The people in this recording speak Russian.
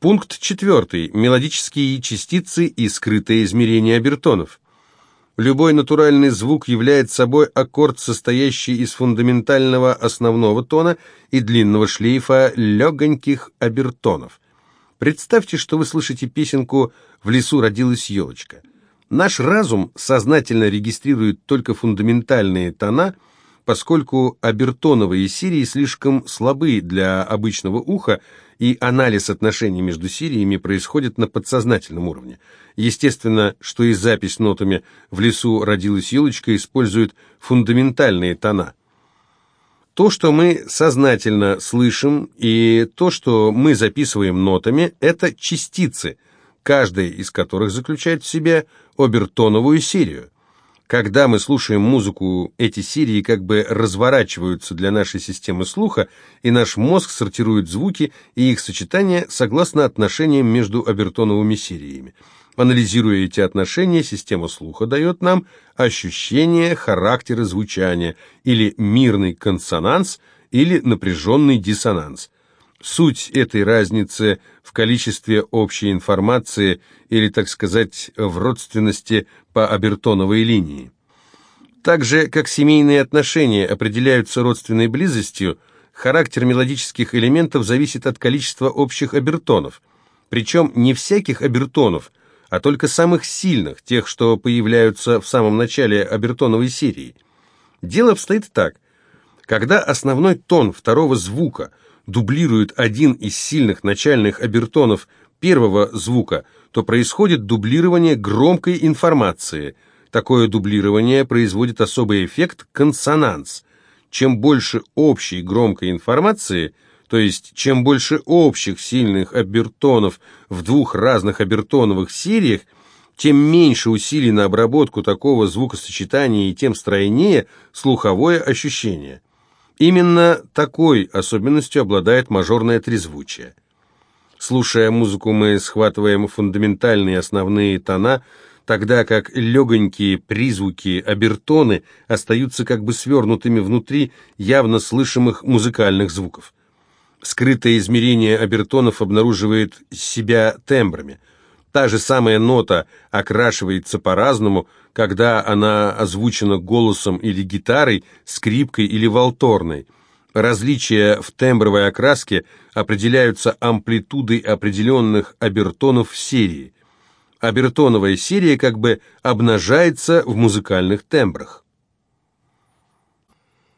Пункт четвертый. Мелодические частицы и скрытое измерение обертонов. Любой натуральный звук является собой аккорд, состоящий из фундаментального основного тона и длинного шлейфа легоньких обертонов. Представьте, что вы слышите песенку «В лесу родилась елочка». Наш разум сознательно регистрирует только фундаментальные тона, поскольку обертоновые серии слишком слабы для обычного уха, и анализ отношений между сериями происходит на подсознательном уровне. Естественно, что и запись нотами «В лесу родилась елочка» использует фундаментальные тона. То, что мы сознательно слышим, и то, что мы записываем нотами, это частицы, каждая из которых заключает в себе обертоновую серию. Когда мы слушаем музыку, эти серии как бы разворачиваются для нашей системы слуха, и наш мозг сортирует звуки и их сочетания согласно отношениям между обертоновыми сериями. Анализируя эти отношения, система слуха дает нам ощущение характера звучания, или мирный консонанс, или напряженный диссонанс. Суть этой разницы в количестве общей информации или, так сказать, в родственности по обертоновой линии. Так же, как семейные отношения определяются родственной близостью, характер мелодических элементов зависит от количества общих обертонов. Причем не всяких обертонов, а только самых сильных, тех, что появляются в самом начале обертоновой серии. Дело обстоит так. Когда основной тон второго звука дублирует один из сильных начальных обертонов первого звука, то происходит дублирование громкой информации. Такое дублирование производит особый эффект консонанс. Чем больше общей громкой информации, то есть чем больше общих сильных обертонов в двух разных обертоновых сериях, тем меньше усилий на обработку такого звукосочетания и тем стройнее слуховое ощущение. Именно такой особенностью обладает мажорное трезвучие. Слушая музыку, мы схватываем фундаментальные основные тона, тогда как легонькие призвуки, обертоны остаются как бы свернутыми внутри явно слышимых музыкальных звуков. Скрытое измерение обертонов обнаруживает себя тембрами. Та же самая нота окрашивается по-разному, когда она озвучена голосом или гитарой, скрипкой или валторной – Различия в тембровой окраске определяются амплитудой определенных обертонов в серии. Обертоновая серия как бы обнажается в музыкальных тембрах.